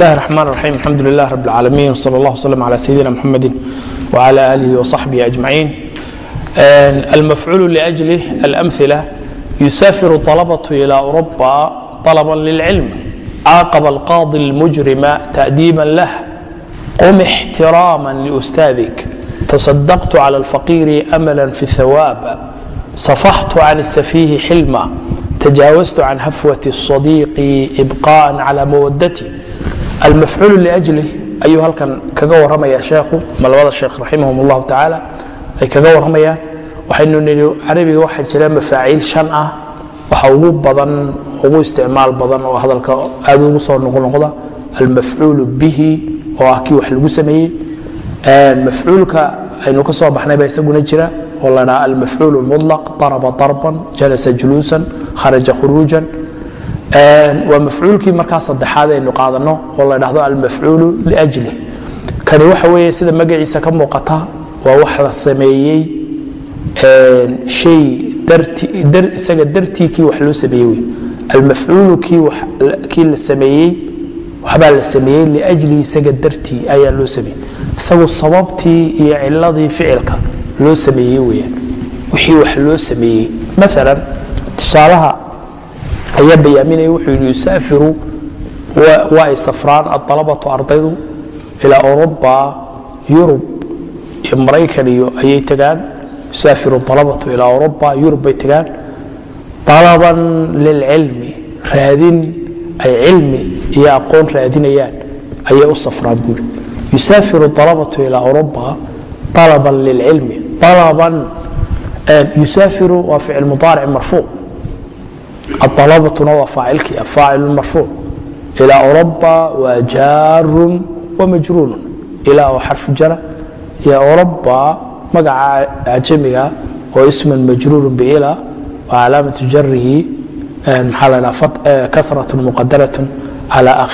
الله الرحمن الرحيم الحمد لله رب العالمين وصلى الله وسلم على سيدنا محمد وعلى آله وصحبه أجمعين المفعول لأجله الأمثلة يسافر طلبة إلى أوروبا طلبا للعلم عاقب القاضي المجرم تأديبا له قم احتراما لأستاذك تصدقت على الفقير أملا في الثواب صفحت عن السفيه حلما تجاوزت عن هفوة الصديق إبقاء على مودتي almafcuul liajlih ayuu halkan kaga waramaya sheekhu ma labada sheekh raximahum اllahu tacaala ay kaga waramayaan waxaynu nidhi carabiga waxaa jira mafaaciil shan ah waxa ugu badan ugu isticmaal badan oo hadalka aad ugu soo noqnoqda almafcuulu bihi oo ah kii wax lagu sameeyey mafcuulka aynu ka soo baxnay baa isaguna jira oo la dhaha almafcuul mulaq daraba darban jalasa juluusan kharaja khuruujan waa mafcuulkii markaa saddexaad aynu qaadano oo la dhahdo almafcuulu liajli. Kani waxa weeye sida magaciisa ka muuqata waa wax la sameeyey shay isaga dartii wax loo sameeyey wey almafcuulu kii la sameeyey waxbaa la sameeyey liajli isaga dartii ayaa loo sameeyey. Isagu sababtii iyo ciladii ficilka loo sameeyey weyaan wixii wax loo sameeyey. Maalan tusaalaha ayaa bayaaminaya wuxuu yidhi yusaafiru waa ay safraan adalabatu ardaydu ilaa oruba yurub iyo maraykan iyo ayay tagaan. Yusaafiru alabatu ilaa oruba yurub bay tagaan. Alaban lilcilmi raadin ay cilmi iyo aqoon raadinayaan ayay u safraan buuri yusaafiru alabatu ilaa oruba alaban lilcilmi alaban eh, yusaafiru waa ficil mudaaric marfuuc aalabatuna waa faacilkii faacil marfuuc ilaa oruba waa jaarun wamajruurun ilaa oo xarfu jara iyo oruba magaca cajamiga oo isman majruurun biila waa calaamatu jarihi maxaa la dhaha kasratun muqadaratun cala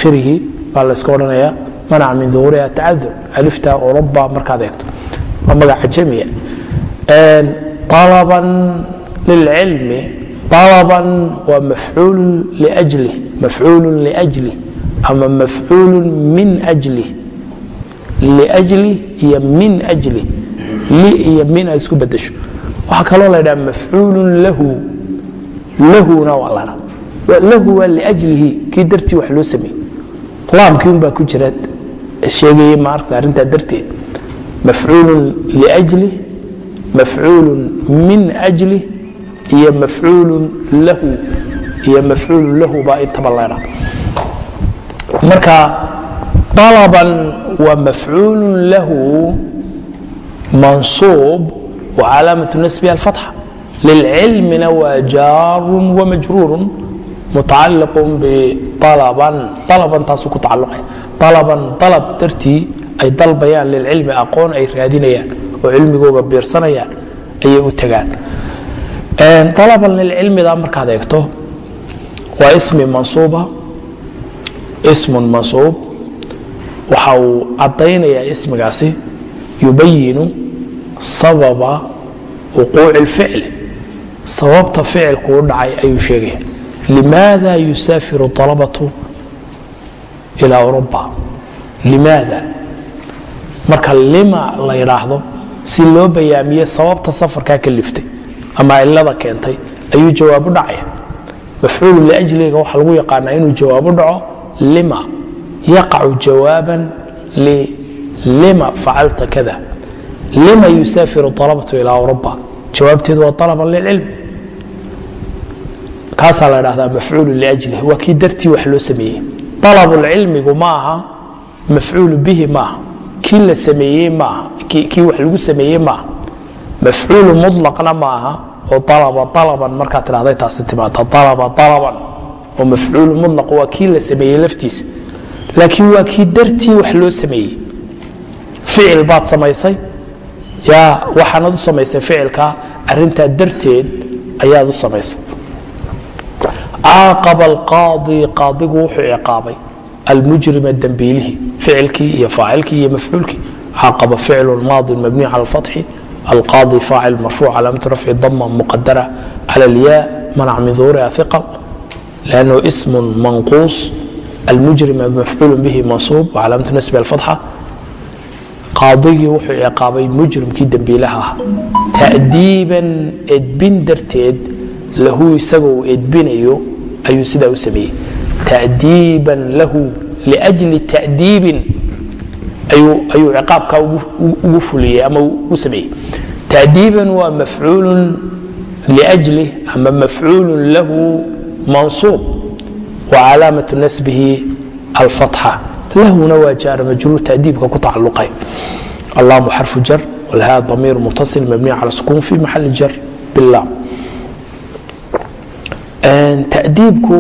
baa la iska odhanaya manaca min duhuuriha tacadur alifta oruba markaad eegto waa magac cajamiya alaban lilcilmi طلبا waa mafcuul لأjlه mafcuul لأjlه ama mafcuul min أjlه لأjlه iyo min أjlه li iyo min aad isku bedesho waxaa kaloo la dhaha mafcuul lahu lahuna waa la dha lahu waa لأjlihi kii dartii wax loo sameeyey laamkii un baa ku jira sheegaya maarksa arrintaa darteed mafcuul لأjlه mafcuul min أjlه iyo mafcuul lahu iyo mafcuul lahu baa intaba leedha marka طalaban waa mafcuul lahu mansuub wa calaamaة nasbiha alfatxa. Waa jaarun wamajruurun mutacaliq bialaban alaban taasuu ku tacaluqay alaban dalab dartii ay dalbayaan lilcilmi aqoon ay raadinayaan oo cilmigooga biirsanayaan ayay u tagaan alaban lilcilmida markaad eegto waa ismi mansuuba. Ismun mansuub waxa uu caddaynayaa ismigaasi yubayinu sababa wuquuci اlficli sababta ficilku u dhacay ayuu sheegaya limaada yusaafiru طalabatu ilaa oruba limaada? Marka lima la yidhaahdo si loo bayaamiye sababta safarkaa ka ama cilada keentay ayuu jawaabu dhacaya mafcuulu liajliga waxaa lagu yaqaanaa inuu jawaabu dhaco lima yaqacu jawaaban lima facalta kada. Lima yusaafiru alabatu ilaa oruba jawaabteedu waa alaban lilcilm. Kaasaa la dhahdaa mafcuulu liajlih waa kii dartii wax loo sameeyey. Alabulcilmigu ma aha mafcuulu bihi maaha kii la sameeyey maaha kii wax lagu sameeyey maaha mafcuulu mulaqna ma aha oo alaba alaban markaad tidhahday taasi timaada alaba alaban oo mafcuulu mulaq waa kii la sameeyey laftiisa. Laakiin waa kii dartii wax loo sameeyey. Ficil baad samaysay? Yaa waxaanad u samaysay ficilka arintaa darteed ayaad u samaysay. Caaqaba alqaadi qaadigu wuxuu ciqaabay almujrima dembiilihii ficilkii iyo faacilkii iyo mafcuulkii. Caaqaba ficlu maadi mabniy cala alfatxi alqaadi faacil marfuuc calaamatu rafci dama muqadara cala alyaa manac min duhuuri ahiqal lannu ismu manquus almujrima mafcuul bihi mansuub wacalaamatu nasbi alfatxa qaadigii wuxuu ciqaabay mujrimkii dembiilaha ah ta'diiban edbin darteed lahu isaga uu edbinayo ayuu sidaa u sameeyey ta'diiban lahu liajli ta'diibin ayuu ciqaabkaa ugu fuliyey ama u sameeyey ta'diiban waa mafcuulun liajlih ama mafcuulun lahu mansuub wcalaamaة nasbihi alfatxa lahuna waa jaar majruur tadiibka ku tacaluqay allamu xarfu jar walhaa damiir mutasil mabniy cala sukun fi maxali jar bilam tadiibku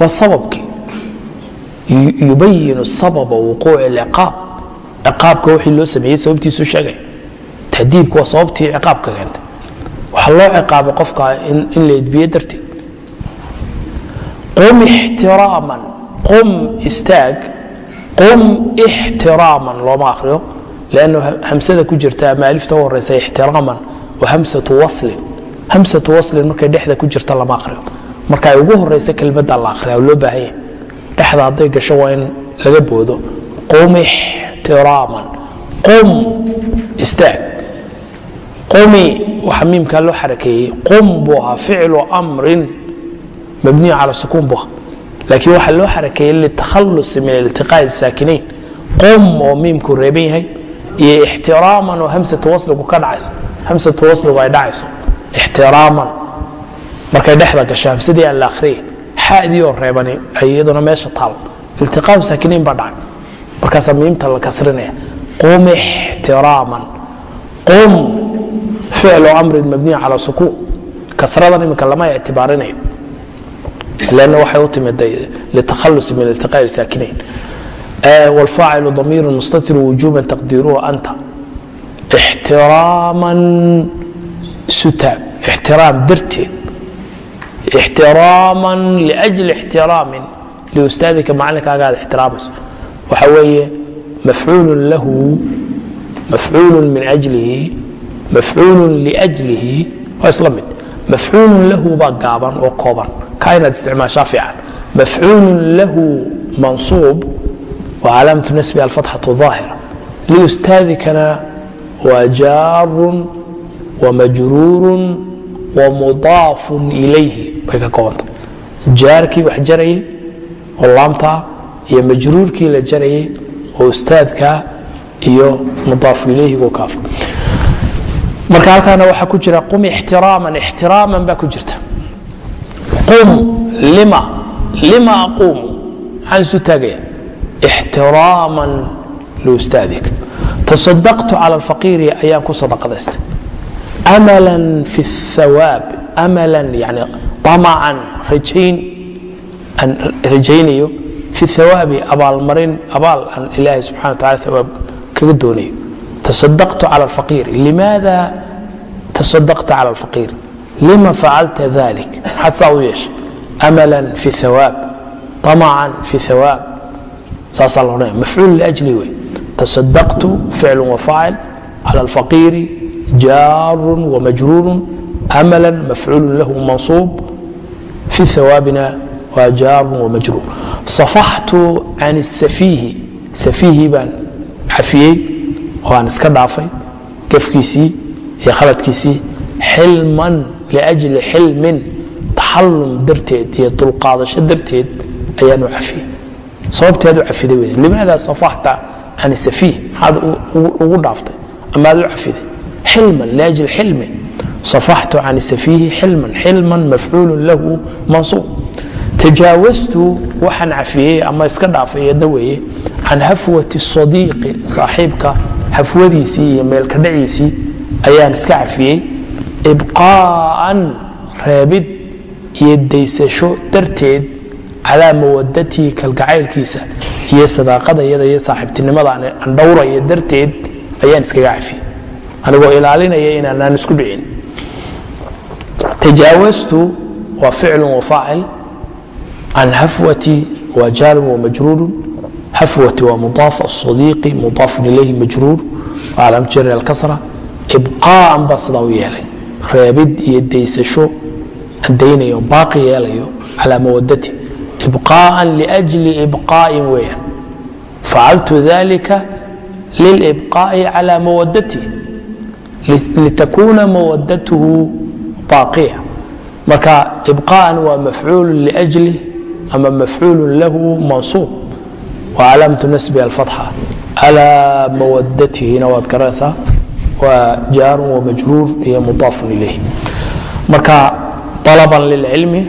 waa sababkii yubayin sababa wuquuci اlciqaab ciqaabka wixii loo sameeyey sababtiisu sheegay tadiibku waa sababtii ciqaabka keentay. Waxaa loo ciqaabay qofka in la edbiye darteed qum ixtiraaman qum istaag qum ixtiraaman looma akriyo lannu hamsada ku jirta ama alifta u horeysa ixtiraaman wa hamsatu waslin. Hamsatu waslin markay dhexda ku jirta lama akriyo marka ay ugu horeysa kelmadda la akriya loo baahan yahay. Dhexda hadday gasho waa in laga boodo. Qum ixtiraaman qum istaag qumi waxa miimkaa loo xarakeeyey qum buu ahaa ficlu amrin mabniy cala sukuun bu laakiin waxaa loo xarakeeyey litakhalusi min iltiqaa'i saakinayn qom oo miimku reeban yahay iyo ixtiraaman oo hamsatu wasligu ka dhacayso. Hamsatu wasligu ay dhacayso. Ixtiraaman. Markay dhexda gasho hamsadii aan la akhriyay xadii oo reebani ay iyaduna meesha taal. Iltiqaau saakinayn baa dhacay. Markaasaa miimta la kasrinaya. Qum ixtiraaman. Qum ficlu amrin mabniya cala sukuun kasradan iminka lama ictibaarinayo lanna waxay u timid litakhalus min iltiqaa isaakinayn walfaacilu damiiru mustatir wujuban taqdiiruhu anta. Ixtiraaman sutaag ixtiraam darteed. Ixtiraaman liajli ixtiraamin. Liustaadika macallinkaaga aad ixtiraamayso. Waxa weeye mafcuulun lahu mafcuulun min ajlihi mafcuulu liajlihi waa isla mid mafcuulun lahu baa gaaban oo kooban kaa inaad isticmaashaa fiican mafcuulun lahu mansuub waa calaamatu nasbi alfatxatu aahira liyustaadikana waa jaarun wamajruurun wamudaafun ilayhi bay ka koobantah jaarkii wax jarayay oo laamtaa iyo majruurkii la jarayay oo ustaadka iyo mudaafu ilayhigu kaafo marka halkaana waxaa ku jira qum ixtiraaman ixtiraaman baa ku jirta. Qum lima lima aquumu maxaan isu taagaya ixtiraaman liustaadik tasadaqtu cala alfaqiiri ayaan ku sadaqadaystay. Amalan fi اthawaab amalan yani amacan rajayn aan rajaynayo. Fi thawaabi abaalmarin abaal aan ilaahay subxana wa tacala thawaab kaga doonayo tasadaqtu cala alfaqiiri limaada tasadaqta cala alfaqiiri lima facalta dalik maxaad saa u yeeshay amalan fi hawaab amacan fi hawaab saasaa la odhanaya mafcuul liajli wey tasadaqtu ficlu wafaacil cala alfaqiiri jaarun wamajruurun amala mafcuulu lahu mansuub fi hawaabina waa jaarun wamajruur safaxtu can safiihi safiihi baan cafiyey oo aan iska dhaafay gafkiisii iyo khaladkiisii xilman liajli xilmin taxallum darteed iyo dulqaadasho darteed ayaanu cafiyey. Sababteed u cafiday wey limaada safaxta can safiih maxaad ugu dhaaftay ama aad u cafiday? Xilman liajli xilmin safaxtu can safiihi xilman xilman mafcuulu lahu mansuub. Tajaawastu waxaan cafiyey ama iska dhaafay eedna weeye can hafwati sadiiqi saaxiibka hafwadiisii iyo meelkadhaciisii ayaan iska cafiyey ibqaa'an reebid iyo daysasho darteed calaa mawadatii kalgacaylkiisa iyo sadaaqadayada iyo saaxiibtinimada aan dhowraya darteed ayaan iskaga cafiyey anigoo ilaalinaya inaanaan isku dhicin. Tajaawastu waa ficlu wafaacil can hafwati waa jaarun wamajruurun hafwati waa mudaaf asadiiqi mudaafun ilayhi majruur waa cala alkasra ibqaaan baa sidaa u yeelay reebid iyo daysasho aan baaqi yeelayo calaa mawadati ibqaaan liajli ibqaa'in weeyaan facaltu dalika lilibqaa'i calaa mawadati litakuuna mawadatuhu baaqiya marka ibqaaan waa mafcuulu liajli ama mafcuulun lahu mansuub waalamtu nasbi alfatxa calaa mawadatiina waad garanaysaa waa jaarun wa majruur iyo mudaafun ilayh marka alaban lilcilmi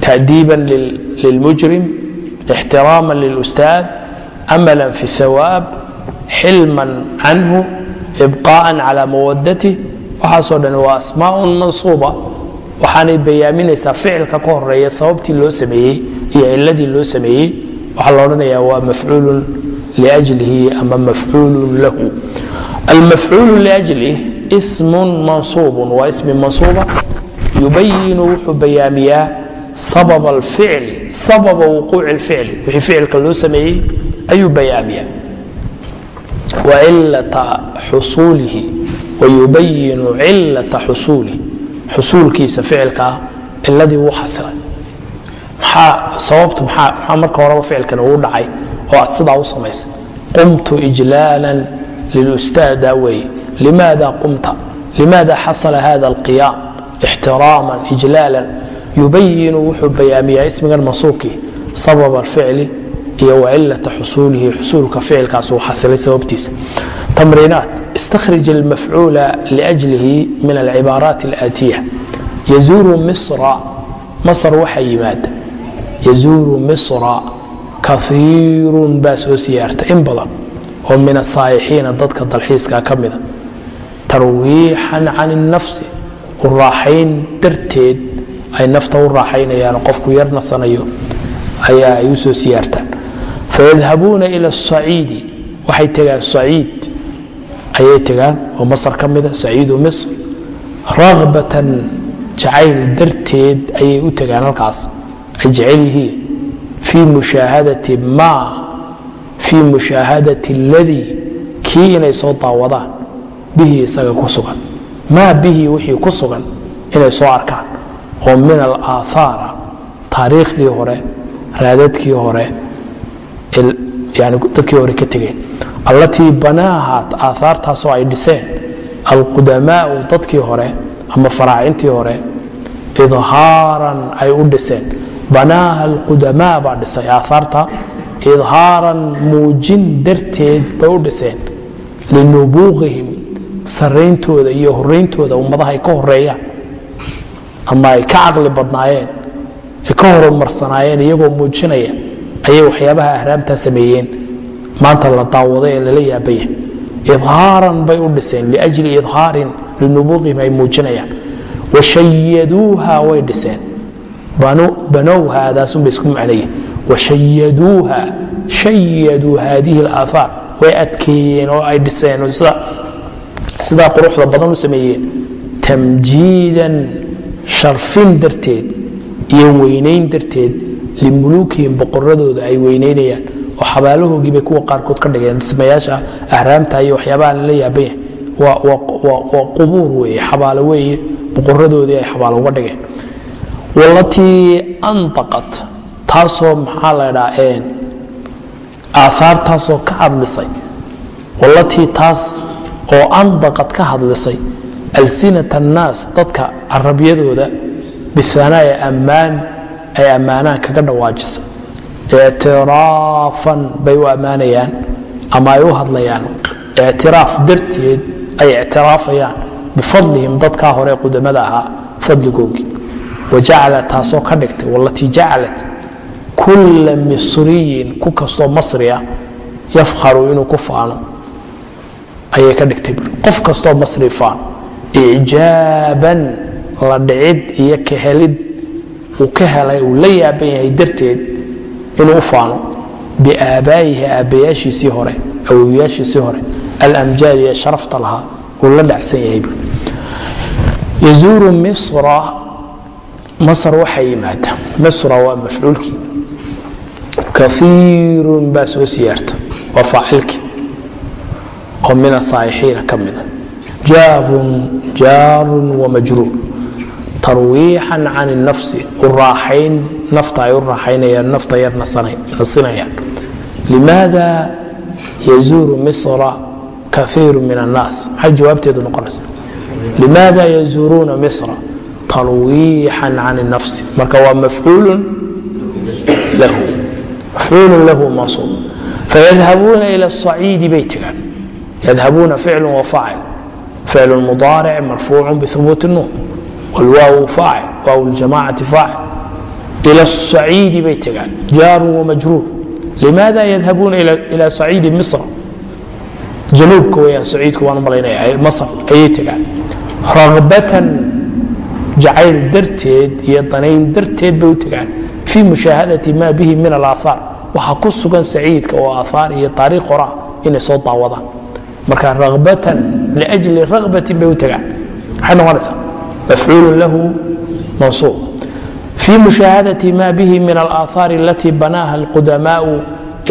tadiiban lilmujrim ixtiraama lilustaad camalan fi hawaab xilman canhu ibqaa'an calaa mawadatih waxaasoo dhan waa asmaaun mansuuba waxaanay bayaaminaysaa ficilka ka horreeya sababtii loo sameeyey iyo ciladii loo sameeyey waxaa la odhanayaa waa mafcuulun ljlihi ama mafcuulun lahu. Almafcuulu ljlih smun mansuubun waa ismi mansuuba yubayinu wuxuu bayaamiyaa sabab alficli sababa wuquuci lficli wixii ficilka loo sameeyey ayuu bayaamiyaa. Wa cilata xusuulihi wayubayinu cilata xusuulihi xusuulkiisa ficilkaa ciladii uu xasilay sababtu maxaa marka horeba ficilkan ugu dhacay oo aad sidaa u samaysay qumtu ijlaala lilustaada weeye. Limaada qumta? Limaada xasala hada alqiyaam? Ixtiraama ijlaala yubayinu wuxuu bayaamiyaa ismigan mansuubkii sabab alficli iyo wacilata xusuulihi xusuulka ficilkaas uu xasilay sababtiisa. Tamriinaat istakhrij almafcuula liajlihi min alcibaaraat alaatiya. Yazuuru misra masr waxaa yimaada yazuuru misra kaiirun baa soo siyaarta in badan oo min asaayixiina dadka dalxiiska ka mida. Tarwiixan can innafsi u raaxayn darteed ay nafta u raaxaynayaan qofku yar nasanayo ayaa ay u siyaartaan. Fayadhabuuna ila asaciidi waxay tegaan saciid ayay tegaan oo masar ka mida saciidu misr ragbatan jacayl darteed ayay u tegaan halkaas ay jecel yihiin fii mushaahadati ma fii mushaahadati اladii kii inay soo daawadaan bihi isaga ku sugan. Maa bihi wixii ku sugan inay soo arkaan. Oo min alaahaara taariikhdii hore raadadkii hore yani dadkii hore ka tegeen. Allatii banaaha aahaartaasoo ay dhiseen alqudamaau dadkii hore ama faraacintii hore idhaaran ay u dhiseen banaaha alqudamaa baa dhisay aahaarta idhaaran muujin darteed bay u dhiseen. Linubuuqihim sarayntooda iyo horayntooda ummadaha ay ka horeeyaan ama ay ka caqli badnaayeen ay ka horumarsanaayeen iyagoo muujinaya ayay waxyaabaha ahraamtaa sameeyeen. Maanta la daawaday ee lala yaabaya. Idhaaran bay u dhiseen liajli idhaarin linubuuqihim ay muujinayaan. Washayaduuha way dhiseen banowha adaasunbay isku macnayiin washayaduuha shayaduu haadihi alaahaar way adkeeyeen oo ay dhiseen oo sidaa quruxda badan u sameeyeen. Tamjiidan sharfin darteed iyo weynayn darteed limuluukihim boqoradooda ay weynaynayaan. Oo xabaalahoogii bay kuwa qaarkood ka dhigeen. Dhismayaasha ahraamta iyo waxyaabaha lala yaabanya waa qubuur weeye xabaalo weeye. Boqoradoodii ay xabaalo uga dhigeen walatii andaqat taasoo maxaa la dhaa aahaartaasoo ka hadlisay walatii taas oo andaqad ka hadlisay alsinat annaas dadka carabyadooda bihanaa'i ammaan ay ammaanaan kaga dhawaajisay ictiraafan bay u ammaanayaan ama ay u hadlayaan ictiraaf darteed ay ictiraafayaan bifadlihim dadkaa hore qudamada ahaa fadligoogii wajacala taasoo ka dhigtay walatii jacalat kulla misriyin ku kastoo masri ah yafkharu inuu ku faano ayay ka dhigtay qof kastoo masri faan icjaaban la dhicid iyo ka helid uu ka helay uu la yaaban yahay darteed inuu u faano biaabaa'ihi aabbayaashiisii hore awowayaashiisii hore alamjaadi ee sharafta lahaa uu la dhacsan yahay yazuuru misra masr waxaa yimaada misra waa mafcuulkii. Kaiirun baa soo siyaarta waa faacilkii. Oo min asaayixiina ka mida jaarun jaarun wamajruur tarwiixan can nafsi. Uraaxayn nafta ay u raaxaynayaan nafta yar nasinayaan. Limaada yazuuru misra kaiiru min annaas? Maxay jawaabteedu noqonaysa limaada yazuuruuna misra? talwiixan can nafsi. Marka waa mafcuulun lahu mafcuulun lahu mansuub fayadhabuuna ila asaciidi bay tegaan yadhabuuna ficlu wa faacil. Ficlu mudaaric marfuucu bihubuut nuun wlwaaw faacil waaw ljamacati faacil. Ila asaciidi bay tegaan jaaru wamajruur limaada yadhabuuna ila saciidi misr januubka weyaan saciidku waan u masr ayay tegaan rabatan jacayl darteed iyo danayn darteed bay u tegaan fii mushaahadati ma bihi min alaahaar waxaa ku sugan saciidka oo aahaar iyo taariikh hora inay soo daawadaan marka ragbatan liajli ragbatin bay u tegaan maxay noqonaysaa mafcuulu lahu mansuub fii mushaahadati ma bihi min alaahaar alatii banaaha alqudamaau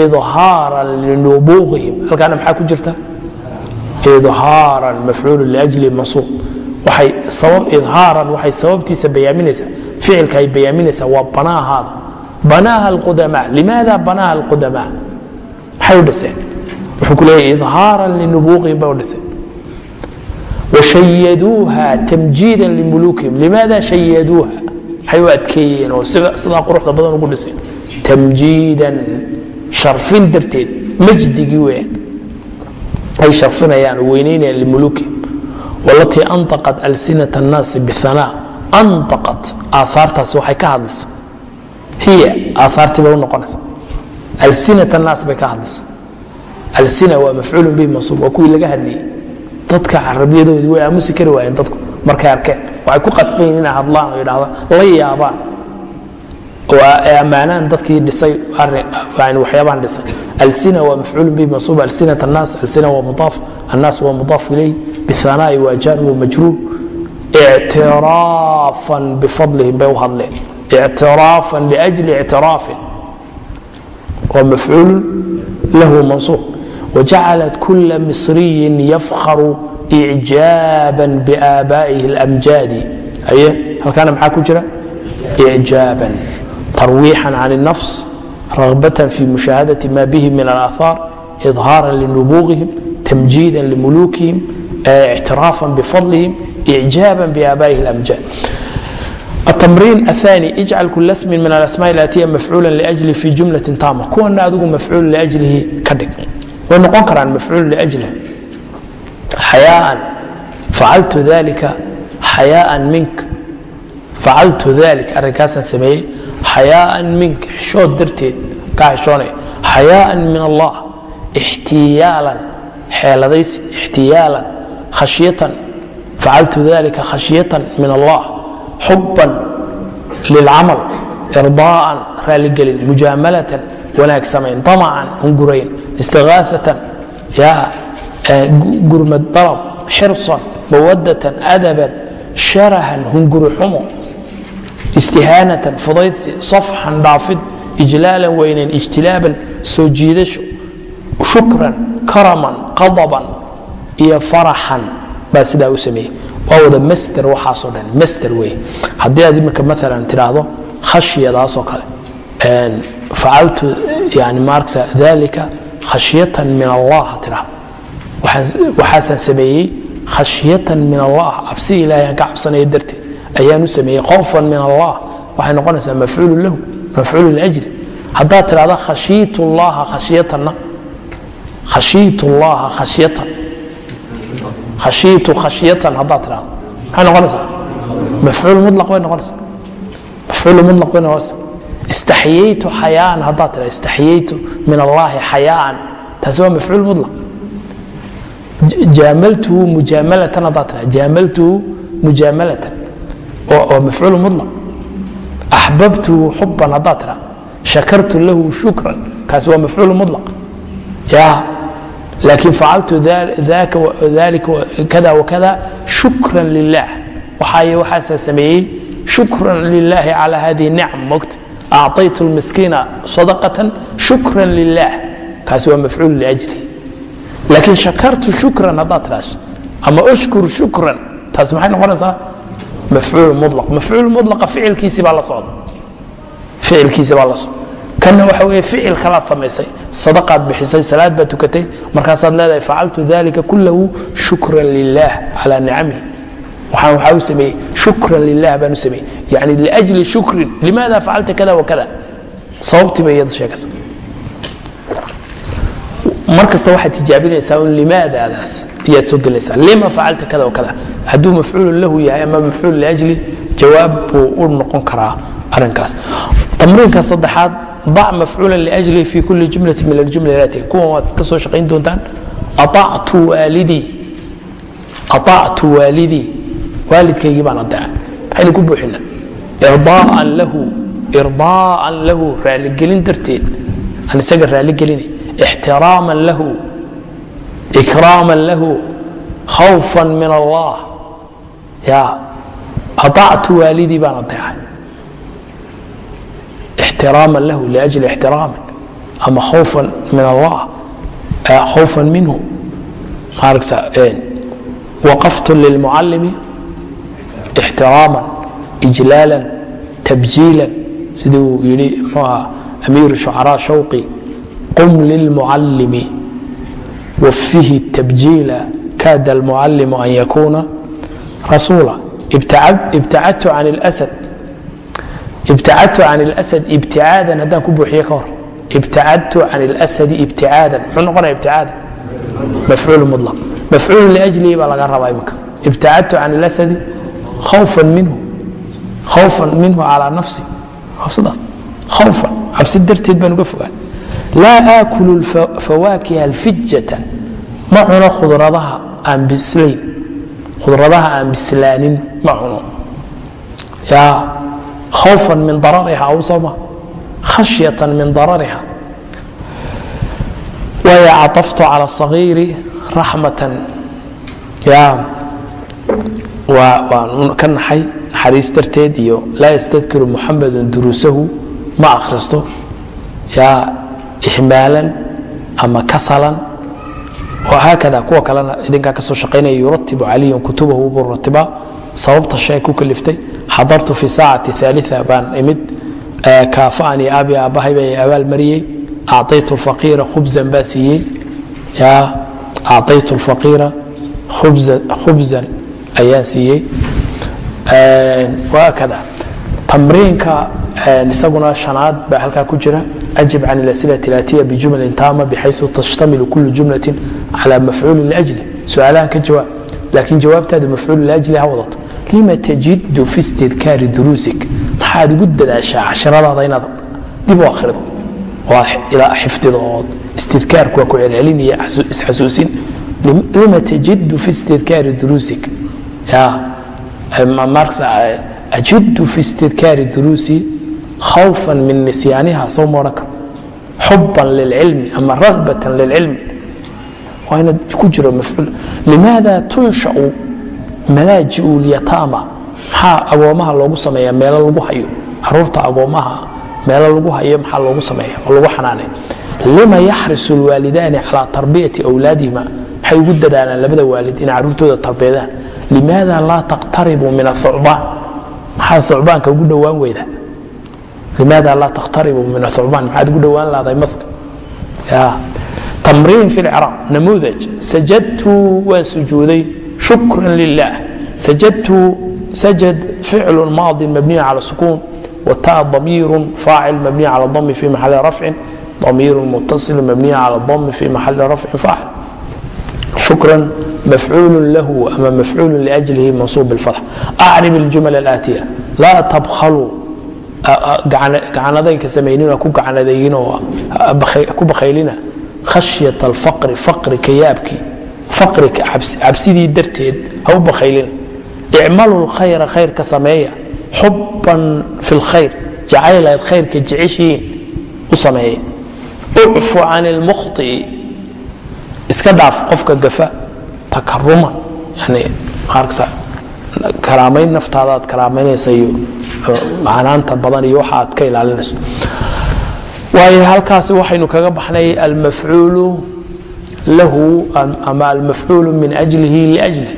idhaaran linubuuqihim halkaana maxaa ku jirta idhaaran mafcuulu liajli mansuub waxay sabab idhaaran waxay sababtiisa bayaaminaysaa ficilka ay bayaaminaysaa waa banaahaada banaaha alqudamaa limaada banaaha alqudamaa maxay u dhiseen wuxuu ku leeyahy idhaaran linubuuqihim bay u dhiseen washayaduuha tamjiidan limuluukihim. Limaada shayaduuha? Maxay u adkeeyeen oo sidaa quruxda badan ugu dhiseen tamjiidan sharfin darteed majdigii weyaan ay sharfinayaan oo weynaynayaan limuluukihim walatii anaqat alsinat اnnaasi biana anaqat aaartaas waxay ka hadlaysa. Hiya aaartii u noqonaysa alsinat annaas bay ka hadlaysa alsina waa mafcuulun bihi mansuub waa kuwii laga hadliyey. Dadka carabiyadoodu way aamusi kari waayeen dadku markay arkeen. Waxay ku qasbayin inay hadlaan oo yidhahdaan la yaabaan ammaanaan dadkii dhisay waxyaabahan dhisay. Alsina waa biaabaa'ihi اlamjaadi aye halkaana maxaa ku jira? Icjaaban تarwيixا عن النفس رغبة في مشاهدة ma bه من الآثاar إظهاaرا لنبوغهم تمجيدا لملوكهم اعتراafا بفضلهم إعjاaبا بآbائihi الأmjاad التمرين الثاني اجعل كuل اسم من الأسmاء الآتية مفعولا لأجل في جuملة tاmة kuwana adigu mafcuul لأجlihi ka dhig way noqon karaan mafcuul لأجlh xayaaءan facaltu dalika xayaaءan mink facaltu dalik xayaaan minka xishood darteed kaa xishoonaya xayaaan min allah ixtiyaalan xeeladaysi ixtiyaalan khashyatan facaltu dalika khashyatan min allah xubban lilcamal irdaa'an raaligelin mujaamalatan wanaag samayn amacan hungurayn istiaaatan gurmad dalab xirsan mawadatan adaban sharahan hunguri xumo istihaanatan fudaydsi safxan dhaafid ijlaalan weynayn ijtilaaban soo jiidasho shukran karaman qadaban iyo faraxan baa sidaa u sameeyey. Waa wada masder waxaasoo dhan masder wey haddii aad imika maalan tidhaahdo khashyadaasoo kale. Facaltu yani maarksa dalika khashyatan min allah tidhahdo waxaasaan sameeyey khashyatan min allah cabsi ilahay aan ka cabsanaya darteed ayaan u sameeyey khowfan min allah. Waxay noqonaysaa mafcuulu lahu mafcuulu liajli haddaad tidhahda khashiitu llaha khashyatanna khashiitu llaha khashyatan khashiitu khashyatan haddaad tidhahdo maxay noqonaysaa mafcuul mulaq bay noqonaysaa. Mafcuulu mulaq bay noqonaysaa. Istaxyaytu xayaan haddaad tidhahdo istaxyaytu min allahi xayaan. Taasi waa mafcuul mulaq jaamaltuhu mujaamalatan haddaad tidhahdo jaamaltuhu mujaamalatan waa mafcuul mulaq axbabtuhu xuban haddaad shakartu lahu shukran. Kaasi waa mafcuul mulaq ya. Laakiin facaltu kada wakada shukran lilah waxaay waxaasaa sameeyey shukran lilahi cala hadihi nicam mogta acطaytu lmiskiina sadaqatan shukran lilah kaasi waa mafcuul liajli laakiin shakartu shukran haddaad tidhahdo ama ushkur shukran. Taasi maxay noqonaysaa mafcuul mulaq mafcuul mulaqa ficilkiisii baa la socda ficilkiisi baa la socda kanna waxa weeye ficil kalaad samaysay sadaqaad bixisay salaad baad tukatay markaasaad leedahay facaltu dalika kullahu shukran lilah calaa nicamihi waxaan waxaa u sameeyey shukran lilah baan u sameeyey yani liajli shukrin limaada facalta kada wakada sababtii bay iyada sheegaysa mar kasta waxaad tijaabinaysaa un limaadaadaas ayaad soo gelaysaa. Lima facalta kada o kada. Hadduu mafcuulun lahu yahay ama mafcuul liajli jawaab buu u noqon karaa arrinkaas. Tamriinka saddexaad dac mafcuula liajli fi kulli jumlati min aljumlalaati kuwan waad ka soo shaqayn doontaan? Aactu waalidii aactu waalidii waalidkaygii baan adeeca maxaynu ku buuxinaa? Irdaaan lahu. Irdaa'an lahu. Raaligelin darteed. Aan isaga raaligelinay ixtiraama lahu ikraama lahu khawfa min allah ya aactu waalidii baan adeecay ixtiraama lahu liajli ixtiraamin ama khawfan min allah khawfan minhu maaragsa waqaftu lilmucallimi ixtiraaman ijlaalan tabjiilan sidii uu yidhi mxuu aha amiiru shucaraa shawqi qum lilmucalimi wafihi tabjiila kaada almucalimu an yakuuna rasuula ibtacadtu can اlأsad ibtacadtu can اlأsad ibticaadan haddaan ku buuxiye ka hor ibtacadtu can اlأsadi ibticaadan muxuu noqonaya ibticaadan mafcuul mulaq mafcuul liأjlihi baa laga rabaa imika ibtacadtu can اlأsadi khawfan minhu khawfan minhu calaa nafsi sidaas khawfan cabsi darteed baan uga fogaad laa aakulu fawaakiha alfijata ma cuno khudradaha aan bislayn khudradaha aan bislaanin ma cuno. Yaa khawfan min darariha aw sooma khashyatan min darariha waya caطaftu cala sagiiri raxmatan yaa waan ka naxay naxariis darteed iyo laa yastadkiru muxamedun duruusahu ma akhristo. Yaa ihmaalan ama kasalan. Haakada kuwa kalena idinkaa ka soo shaqaynaya yuratibu caliyun kutubahu buu ratibaa sababta shay ku kaliftay xadartu fi saacati aalia baan imid. Kaafa'anii abi aabbahay bay abaal mariyey. Acaytu faqiira khubzan baa siiyey. Acaytu lfaqiira khubzan ayaan siiyey. Haakada. Tamriinka isaguna shanaad baa halkaa ku jira ajib can اlasila اlaatiya bijumlin taama bxayu tashtamilu kulu jumlati calى mafcuuli ljli su-aalahan ka jawaab laakiin jawaabtaadu mafcuul ljli ha wadato lima tajidu fi istidkaari duruusik maxaad ugu dadaashaa casharadaada inaad dib u akhrido oo ilaa xifdido oo istidkaarku waa ku celcelinaya isxasuusin lima tajidu fi istidkaari duruusik ajidu fi istidkaari duruusi khawfa min nisyaaniha soo ma karo xuban lilcilmi ama ragbatan lilcilmi waa ku jiro mafcuul limaada tunshau malaajiu lyataama maxaa agoomaha loogu sameeya meelo lagu hayo carruurta agoomaha meelo lagu hayo maxaa loogu sameeya oo lagu xanaanay lima yaxrisu lwaalidaani calaa tarbiyati awlaadihima maxay ugu dadaalaan labada waalid inay caruurtooda tarbiyadaan limaada laa taqtaribu min ahucbaan maxaad ucbaanka ugu dhowaan weyda limaada laa takhtaribu min ucmaan maxaad gu dhowaan lahday maska tamriin fi lciraab namuudaj sajadtu waan sujuuday shukran lilah sajadtu sajad ficlu maadi mabniya cala sukuun wata damiiru faacil mabniya cala dami fi maxali rafcin damiiru mutasil mabniya cala dami fi maxali rafcin faacil shukran mafcuul lahu ama mafcuul liajlihi mansuub bilfatx acrib aljumal alaatiya laa tabkhaluu gacanadaynka samaynin ku gacanadaynoo ku bakhaylina. Khashyat alfaqri faqrika yaabkii faqrika cabsidii darteed ha u bakhaylina icmalu lkhayra khayrka sameeya. Xubban fi lkhayr jacaylaad khayrka jeceshihiin u sameeya ucfu can lmukhtii iska dhaaf qofka gafa takaruman yani maarksaa karaamayn naftaada aad karaamaynaysa iyo uh, macnaanta badan iyo waxa aad ka ilaalinayso. Waayo halkaasi waxaynu kaga baxnay almafcuulu lahu ama almafcuulu min ajlihi liajlih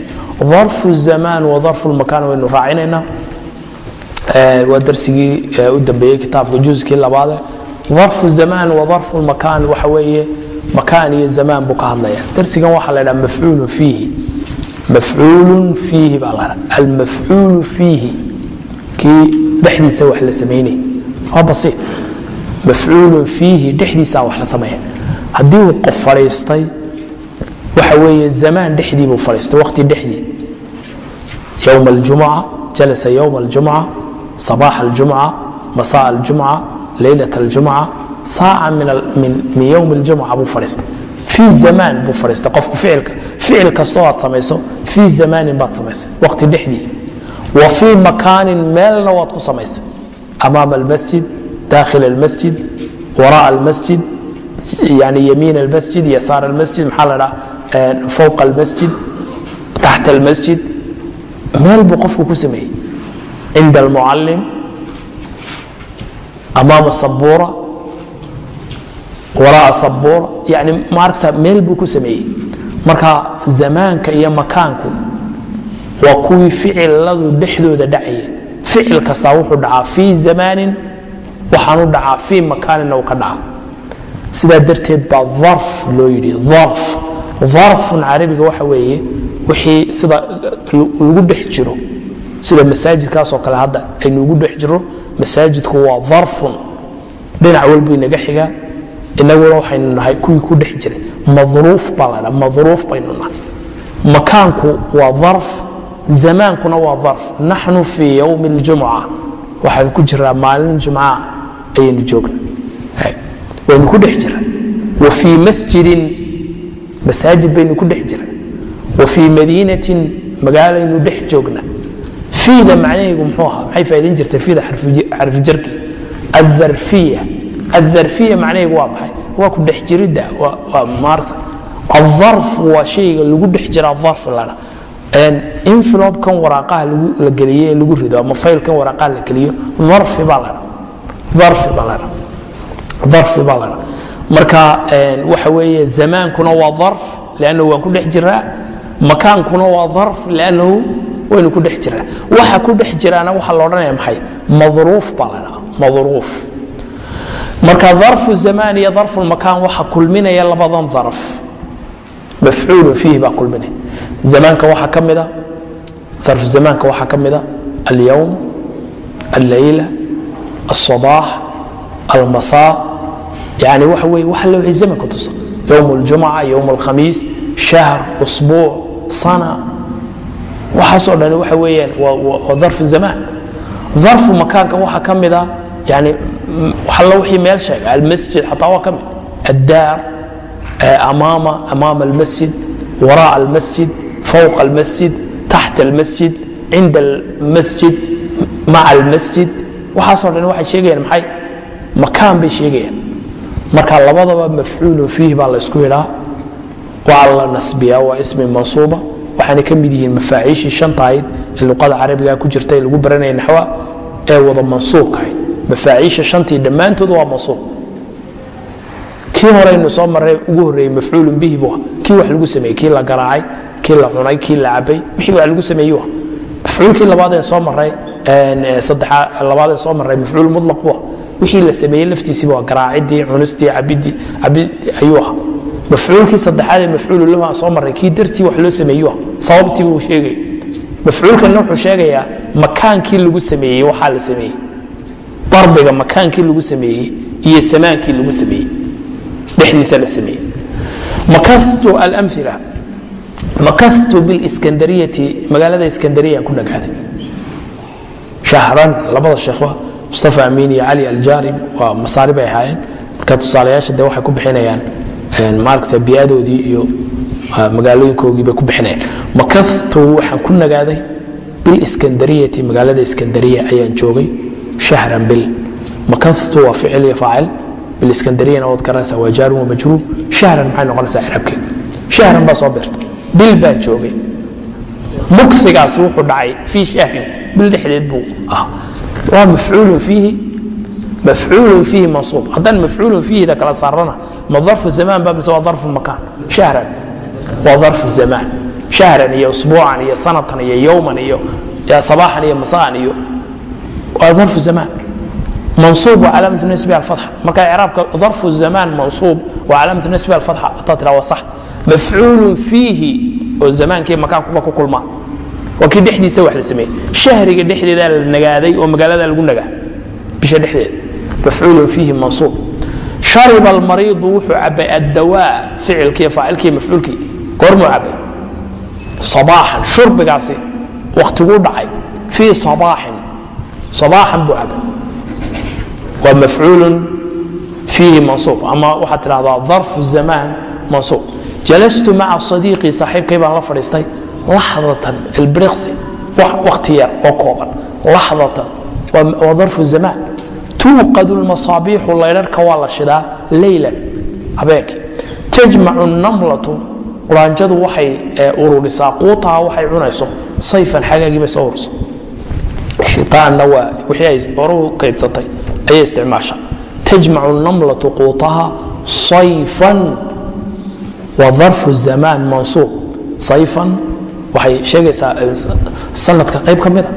darfu zamaan wa darfu lmakaan waynu raacinaynaa. Eh, waa darsigii eh, u dambeeyey kitaabka juuskii labaade darfu zamaan wa darfu lmakaan waxa weeye makaan iyo zamaan buu ka hadlaya darsigan waxaa la dhaha mafcuulu fiihi mafcuul fiihi baa almafcuul fiihi kii dhexdiisa wax la samaynay waa basiir mafcuul fiihi dhexdiisaa wax la sameeya haddii uu qof fadhiistay waxa weeye zamaan dhexdii buu fadhiistay waqti dhexdii yowm aljumuca jalasa yowm aljumca sabaax aljumca masaa aljumca leylat aljumca saaca min yowm aljumca buu fadhiistay fii zamaan buu fadhiista qofku ficilka ficil kastoo aad samayso fii zamaanin baad samaysay waqti dhexdii wa fii makaanin meelna waad ku samaysay amaama almasjid daakhil almasjid waraa almasjid yani yamiin almasjid yasaar almasjid maxaa la dhaha fowq almasjid taxta almasjid meel buu qofku ku sameeyey cinda almucallim amaama sabuura wara'a sabuura yani maaragta meel buu ku sameeyey. Marka zamaanka iyo makaanku waa kuwii ficiladu dhexdooda dhacayay. Ficil kastaa wuxuu dhacaa fii zamaanin waxaanu dhacaa fii makaaninna uu ka dhacaa sidaa darteed baa darf loo yidhi darf. Darfun carabiga waxa weeye wixii sida lagu dhex jiro. Sida masaajidkaasoo kale hadda aynu ugu dhex jiro masaajidku waa darfun. Dhinac walbuu inaga xigaa inaguna waxaynu nahay kuwii ku dhex jiray. Madruuf baa la dhaa madruuf baynu nahay. Makaanku waa darf zamaankuna waa darf. Naxnu fii yowmi اljumca waxaanu ku jiraa maalin jumca ayaynu joogna. Waynu ku dhex jira wa fii masjidin masaajid baynu ku dhex jira wa fii madiinatin magaalaynu dhex joogna. Fiida macnaheegu muxuu ahaa maxay faa'idayn jirtay fiida xarfijarki adarfiya adarfiya macnaheegu waa maxay waa ku dhex jiridda waa maarsa adarf waa shayga lagu dhex jira darf ladha envelopkan waraaqaha la geliye ee lagu rido ama faylkan waraaqaha la geliyo darfi baa ladha marka waxa weeye zamaankuna waa darf lannahu waan ku dhex jiraa makaankuna waa darf lannahu waynu ku dhex jiraa waxa ku dhex jiraana waxaa la odhanaya maxay madruuf baa la dhaha madruuf marka darfu zamaan iyo darfu makaan waxa kulminaya labadan darf mafcuulu fiihi baa kulminaya zamaanka waxaa ka mida darfu zamaanka waxaa ka mida alyowm allayla الصباح المساء يعني waxa wey wax alla wixii zamanka tusa yowm اljumca yowm اlkhamiis shahr usbuuc sana waxaasoo dhan waxa weeyaan waa darfu zamaan darfu makaanka waxaa ka mida yani alla wixii meel sheega almasjid xataa waa ka mid addaar amaama amaama almasjid waraء almasjid fowqa almasjid taxta almasjid cinda almasjid maca almasjid waxaasoo dhan waxay sheegayaan maxay makaan bay sheegayaan marka labadaba mafcuulu fiihi baa la ysku yidhaa waa la nasbiyaa waa ismi mansuuba waxaana ka mid yihiin mafaaciishii shantahayd ee luqada carabiga ku jirta ee lagu baranaya naxwa ee wada mansuubkahayd mafaaciisha shantii dhammaantood waa mansuub kii horeynu soo maray ugu horreeyey mafcuulun bihi buu kii wax lagu sameeyey kii la garaacay kii la cunay kii la cabay wixii wax lagu sameeyey wa mafcuulkii labaadeen soo maray saddexa labaadeen soo maray mafcuul mutlaq buu wixii la sameeyey laftiisiiba waa garaacidii cunistii cabidii cabid ayuu ahaa. Mafcuulkii saddexaad ee mafcuulu lahu aan soo maray kii dartii wax loo sameeyey wa sababtii buu sheegaya mafcuulkanna wuxuu sheegayaa makaankii lagu sameeyey waxaa la sameeyey darbiga makaankii lagu sameeyey iyo samaankii lagu sameeyey. Dhexdiisa la sameeyey. Makatu alamila makatu biliskandariyati magaalada iskandariya ku dhagaaday. Shahran labada sheekhba mustafa amiin iyo cali aljaarib waa masaari bay ahaayeen. Marka tusaalayaasha de waxay ku bixinayaan maaragta biyadoodii iyo magaalooyinkoogii bay ku bixinayaan. Makatu waxaan ku nagaaday biliskandariyati magaalada iskandariya ayaan joogay shahran bil makatu waa ficil iyo faacil biliskandariyana waad garanaysaa waa jaarun wa majruur shahran maxay noqonaysaa cirabkeed shahran baa soo beerta bil baan joogay mukhigaasi wuxuu dhacay fii shahrin bil dhexdeed buu ah waa mafcuulun fiihi mafcuulun fiihi mansuub haddaan mafcuulun fiihida kala saarana ma darfu zamaan ba mise waa darfu makaan shahran waa darfu zamaan shahran iyo usbuucan iyo sanatan iyo yowman iyo sabaaxan iyo masaan iyo waa darfu zamaan mansuub waa calaamatu nasbi alfatxa. Marka icraabka darfu zamaan mansuub waa calaamatu nasbi alfatxa. Hataa tira waa sax. Mafcuulun fiihi oo zamaankii makaankuba ku kulmaa. Waa kii dhexdiisa wax la sameeyey. Shahriga dhexdeedaa la nagaaday oo magaalada lagu nagaa. Bisha dhexdeeda. Mafcuulun fiihi mansuub shariba almariidu wuxuu cabay addawaa ficilkii faacilkii mafcuulkii. Goormuu cabay sabaaxan shurbigaasi waktiguu dhacay fii sabaaxin sabaaxan buu cabay waa mafcuulun fiihi mansuub ama waxaad tidhahdaa darfu zamaan mansuub jalastu maca sadiiqii saaxiibkay baan la fadhiistay laxdatan ilbriqsi wakti yar oo kooban laxdatan waa darfu zamaan tuuqadu lmasaabiixu laydharhka waa la shidaa leylan habeenkii tajmacu namlatu quraanjadu waxay ururisaa quutaha waxay cunayso sayfan xagaagii bay soo urursa shitaanna waa ay horu kaydsatay ayay isticmaasha tajmacu namlatu quutaha sayfan waa darfu zamaan mansuub sayfan waxay sheegaysaa sanadka qayb ka mida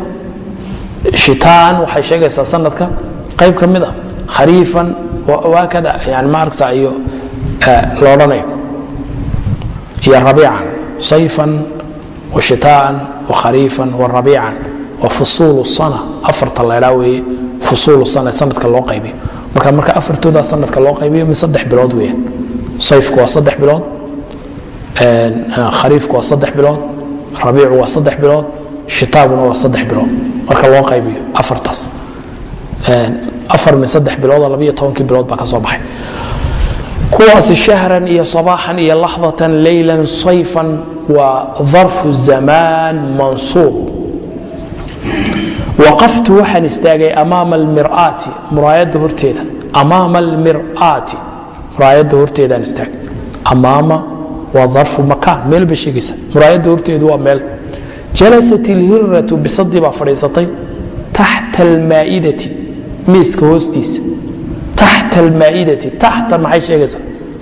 shitaan waxay sheegaysaa sanadka qayb ka mid a khariifan waakada yani maaragsa iyo loodhanayo iyo rabiican. Sayfan washitaan wakhariifan warabiican wa fusuulu sana afarta laydhaa weeye fusuulu sana sanadka loo qaybiyo. Marka marka afartooda sanadka loo qaybiyo mi saddex bilood weeyaan sayfku waa saddex bilood khariifku waa saddex bilood rabiicu waa saddex bilood shitaaguna waa saddex bilood. Marka loo qaybiyo afartaas. Afar min saddex biloodoo labiyo tobankii bilood baa ka soo baxay. Kuwaasi shahran iyo sabaaxan iyo laxdatan leylan sayfan waa darfu zamaan mansuub waqaftu waxaan istaagay amaama almiraati muraayadda horteeda. Amaama almiraati muraayadda horteedaan istaagay. Amaama waa darfu makaan meel bay sheegaysa muraayadda horteedu waa meel. Jalasat ilhiratu bisadii baa fadhiisatay taxta almaa'idati miiska hoostiisa. Taxta almaa'idati taxta maxay sheegaysaa?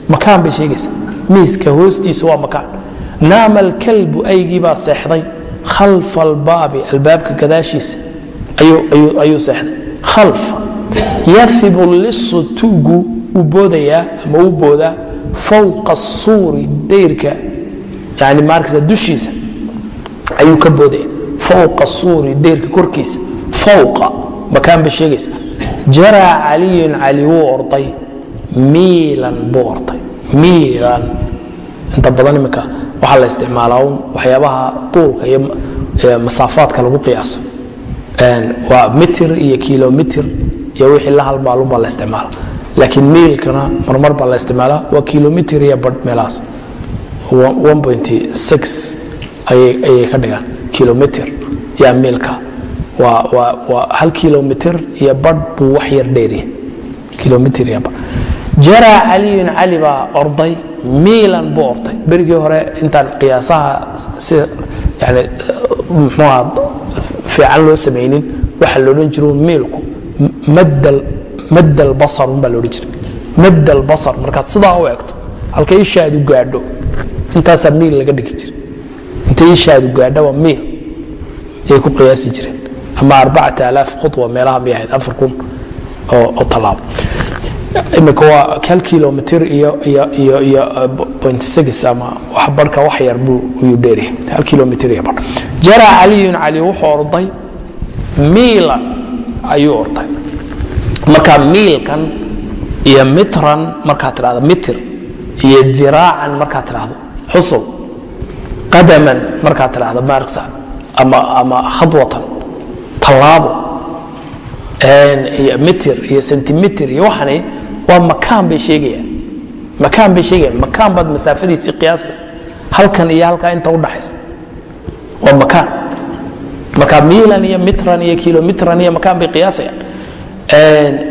Makaan bay sheegaysaa. Miiska hoostiisa waa makaan. Naama alkalbu aygii baa seexday khalfa albaabi albaabka gadaashiisa ayuu seexday. Khalfa yafibu lisu tuugu wuu boodayaa ama uu boodaa fowqa asuuri dayrka yani maarkasa dushiisa ayuu ka boodaya fowqa suuri dayrka korkiisa fowqa makaan sheegaysa. Jaraa caliyun cali wuu orday miilan buu orday miilan inta badan iminka waxaa la isticmaalaa un waxyaabaha duulka iyo masaafaadka lagu qiyaaso. Waa mitir iyo kilomitir iyo wixii la halmaalun baa la isticmaala. Laakiin miilkana marmar baa la isticmaalaa. Waa kilomitir iyo badh meelahaas. Ayay ka dhigaan kilomitr yaa miilka waa hal kilomitr iyo badh buu wax yar dheeriya kilomitr iyo badh jaraa caliyun cali baa orday miilan buu orday. Berigii hore intaan qiyaasaha sida yani muxuuha fiican loo samaynin waxaa la odhan miilku maddal basar unbaa la odhan jiray. Maddal basar markaad sidaa u egto halka ishaadu gaadho intaasaa miil laga dhigi jiray. Inta ishaadu gaadhaba miil yay ku qiyaasi jireen. Ama arbacata alaaf khudwa meelaha may ahayd afar kun oo tallaabo imika waa hal kilomitr iyo iyo iyo iyo point six ama wax yar buu jaraa caliyun cali wuxuu orday miilan ayuu orday. Marka miilkan iyo mitran markaad tidhahdo mitir iyo diraacan markaad tidhahdo xusub qadaman markaad tidhahdo maarksa ama khadwatan tallaabo mitir iyo sentimitir iyo waxani waa makaan bay sheegayaan makaan bay sheegayaan makaan baad masaafadiisii qiyaasaysa. Halkan iyo halkaa inta udhaxaysa waa makaan marka miilan iyo mitran iyo kilomitran iyo makaan bay qiyaasayaan.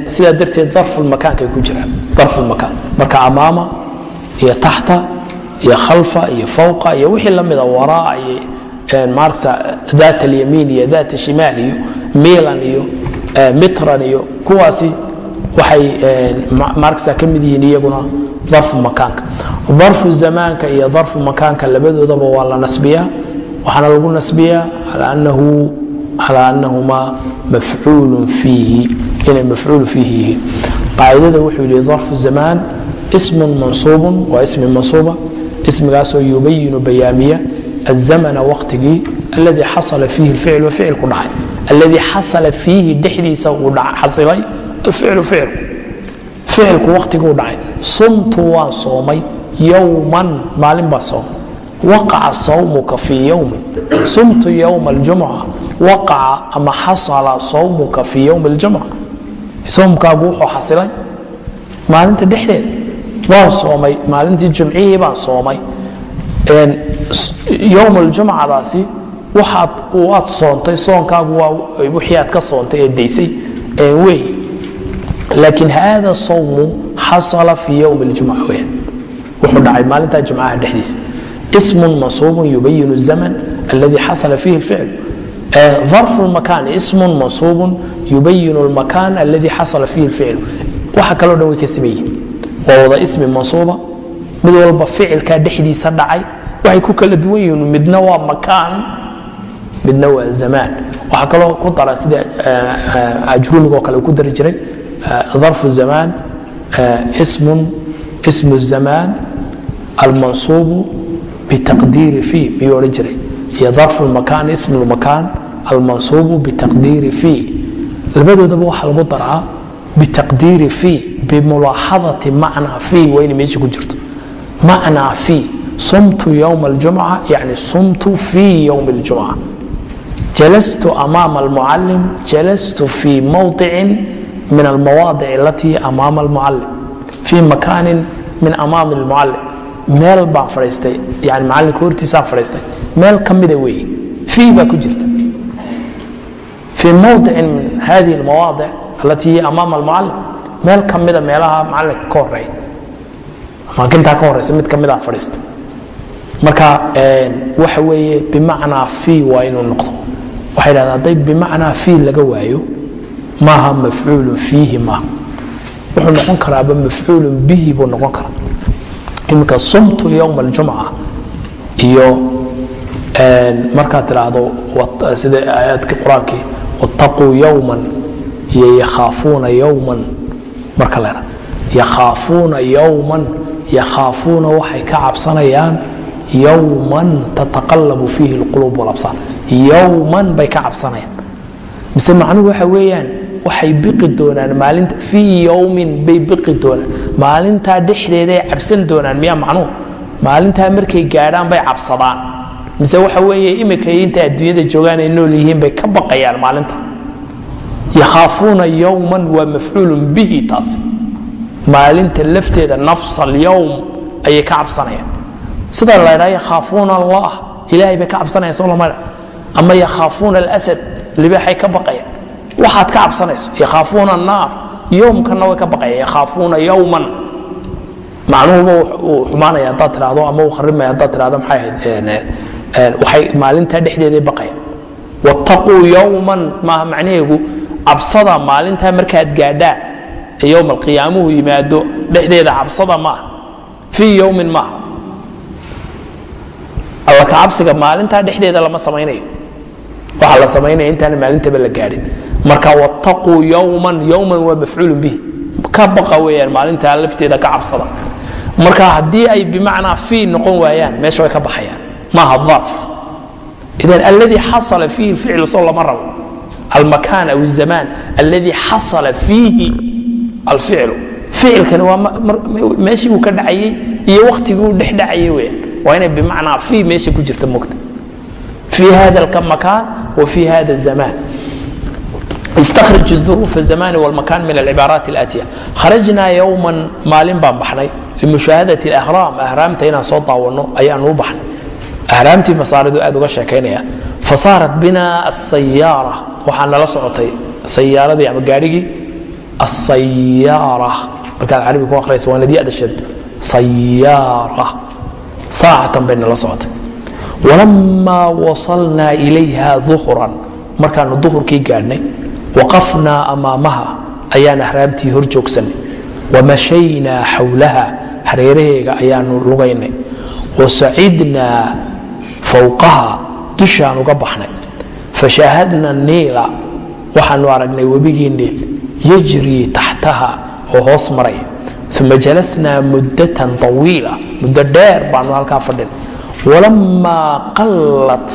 Sidaa darteed darfulmakaankay ku jiraan. Darfulmakaan marka amaama iyo taxta iyo khalfa iyo fawqa iyo wixii la mida waraa iyo maarksa daat alyamiin iyo daat shimaal iyo miilan iyo mitran iyo kuwaasi waxay maarksa ka mid yihiin iyaguna darfu makaanka. Darfu zamaanka iyo darfu makaanka labadoodaba waa la nasbiyaa waxaana lagu nasbiyaa calى anahuma mafcuul fiihi inay mafcuul fiihi yihiin. Qaacidada wuxuu yihi darfu zamaan ism mansuub waa ismi mansuuba ismigaasoo yubayinu bayaamiya azamana waqtigii aladii xasala fiihi ficl ficilku dhacay. Aladii xasala fiihi dhexdiisa uu xasilay ficilku waqtiguu dhacay sumtu waan soomay yowman maalin baa soomay waqaca sawmuka fii yowmin sumtu yowma aljumca waqaca ama xasala sawmuka fii yowmi aljumca soomkaagu wuxuu xasilay maalinta dhexdeeda waan soomay maalintii jumcihii baan soomay yowm aljumcadaasi waad soontay soonkaagu waa wixii aad ka soontay ee daysay wey laakiin hada sawmu xasala fii yowm اljumca weyan wuxuu dhacay maalintaa jumcaha dhexdiisa ism mansuub yubayin الzmn aladi xasala fihi اlficl ظarf اmakan ism mansuub yubayin اlmakan aladi xasala fihi اlficl waxa kaloo dhan way ka siman yihin waa wada ismi mansuuba mid walba ficilkaa dhexdiisa dhacay waxay ku kala duwan yihiin midna waa makaan midna waa zamaan waxaa kaloo ku dara sida ajrumigo kale ku dari jiray ظarfu zamaan ismun ismu zamaan almansuubu bitaqdiiri fi miyuu odhan jiray iyo darfu makaan ismu makaan almansuubu bitaqdiiri fi labadoodaba waxaa lagu daraa bitaqdiiri fi bimulaaxadati macnaa fi waa inay meesha ku jirto macnaa fi sumtu yowma aljumca yani sumtu fi yowmi اljumca jalastu amaama almucalim jalastu fi mowdicin min almawaadic alatii amaama almucalim fii makaanin min amaami almucalim meel baan fadhiistay yani macalinka hortiisaan fadhiistay meel ka mida weeye fii baa ku jirta fii mowdicin min hadihi almawaadic alatii amaama almucalim meel ka mida meelaha macalinka ka horreeya amaakintaa ka horeysa mid ka midaan fadhiistay marka waxa weeye bimacnaa fii waa inuu noqdo waxay dhahdaa hadday bimacnaa fii laga waayo maaha mafcuulu fiihi wuxuu noqon karaaba mafcuulu bihi buu noqon karaa. Iminka sumtu yowma aljumca iyo markaad tidhaahdo sida aayaadkii qur'aankii wattaquu yowman iyo yakhaafuuna yowman marka la dha yakhaafuuna yowman yakhaafuuna waxay ka cabsanayaan yowman tataqallabu fiihi alquluub walabsaar yowman bay ka cabsanayaan. Mise macnuhu waxa weeyaan waxay biqi doonaan maalinta fii yowmin bay biqi doonaan. Maalintaa dhexdeeday cabsan doonaan miyaa macnuhu maalintaa markay gaadhaan bay cabsadaan. Mise waxa weeye imika inta adduunyada joogaan ay nool yihiin bay ka baqayaan maalinta. Yakhaafuuna yowman waa mafcuulun bihi taasi. Maalinta lafteeda nafsa alyowm ayay ka cabsanayaan. Sida la ydhaa yakhaafuuna allah ilaahay bay ka cabsanayaan soo lama ama yakhaafuuna alasad libaaxay ka baqayaan waxaad ka cabsanayso yakhaafuuna annaar. Yowmkanna way ka baqayaan yakhaafuuna yowman macnuhuba uu xumaanaya haddaad tidhaahdo ama uu kharimaya haddaad tidhahdo maxay ahayd waxay maalintaa dhexdeeday baqayaan. Wattaquu yowman maaha macnaheegu cabsada maalintaa markaad gaadhaan yowm alqiyaamuhu yimaado dhexdeeda cabsada maaha fii yowmin maaha. Alla ka cabsiga maalintaa dhexdeeda lama samaynayo waxaa la samaynaya intaana maalintaba la gaadhin. Marka wattaquu yowman yowman waa mafcuulun bih ka baqa weeyaan maalintaa lafteeda ka cabsada. Marka haddii ay bimacnaa fii noqon waayaan meesha way ka baxayaan. Maaha darf idan alladii xasala fiihi ficlu soo lama rabo. Almakaan aw الzamaan alladii xasala fiihi alficlu. Ficilkani waa meeshii uu ka dhacayey iyo waktigii uu dhex dhacayey weyaan waa inay bimacnaa fii meesha ku jirta mogta في hذا المكان وفي hذا الزمان استkرج الظروف الزمان والمكان من العباaراaت الآتية خرجنaa يوما maalin baan baxnay لمشhاهدة الأهرام أهراamta inaan soo daawano ayaan u baxnay أهراamtii masaaridu aad uga sheekaynaya فصاaرت بنا السياaرة waxaa nala socotay sayaaradii ama gaarhigii السياaرة markaad carabi ku akhrayso waa nadيada shad سياaرة saacatan bay nala socotay walamaa wasalnaa ilayha duhran. Markaanu duhurkii gaadhnay waqafnaa amaamaha ayaan ahraamtii hor joogsanay. Wamashaynaa xawlaha hareeraheyga ayaanu lugaynay. Wasacidnaa fowqaha dushaan uga baxnay. Fashaahadna niila waxaanu aragnay webigii niil yajrii taxtaha oo hoos maraya uma jalasnaa muddatan طawiila muddo dheer baanu halkaa fadhin walamaa qallat